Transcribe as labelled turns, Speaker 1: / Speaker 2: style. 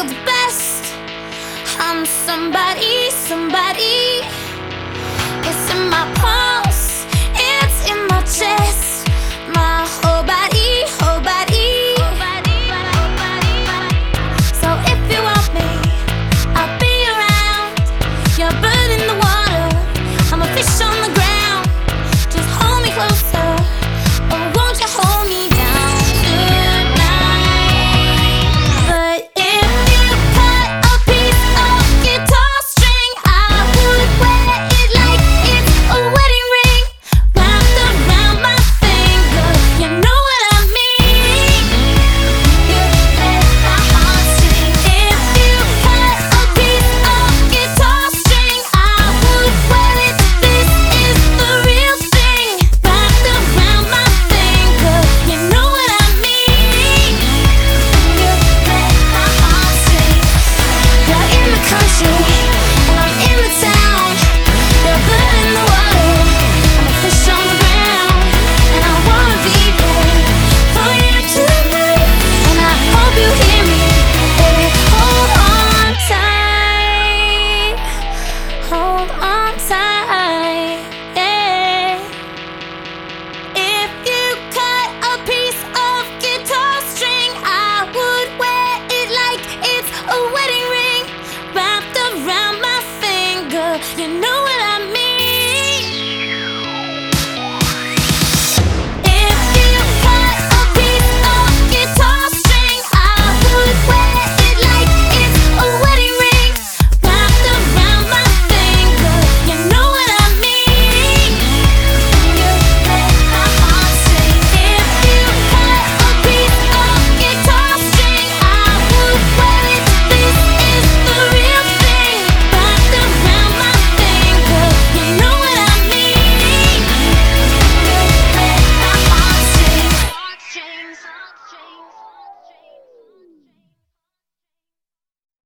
Speaker 1: feel the best. I'm somebody, somebody. It's in my pocket.